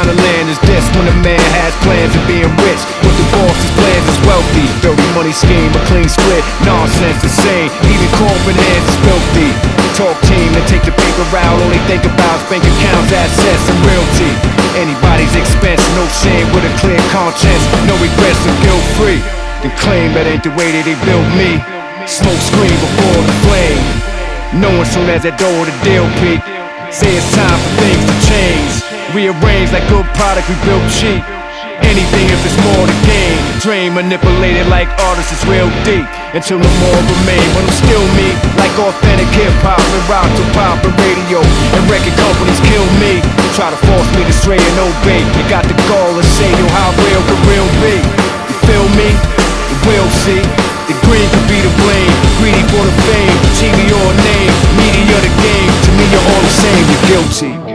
kind of land is this when a man has plans of being rich? What the boss's plans is wealthy. Dirty money scheme, a clean split, nonsense insane. Even corporate hands is filthy. Talk team that take the paper out, only think about bank accounts, assets, and realty. Anybody's expense, no shame with a clear conscience, no regrets and guilt free. Then claim that ain't the way that they built me. Smoke screen before the flame. Knowing soon as that door the deal peak. Say it's time for things to change. Rearrange like good product we built cheap. Anything if it's more to gain. Dream manipulated like artists is real deep. Until no more remain. When I'm still me, like authentic hip hop and rock to pop and radio. And record companies kill me. Try to force me to stray and obey. You got the gall to say, yo, how real could real be? You feel me? You will see. The green could be the blame. Greedy for the fame. TV or name. Guilty.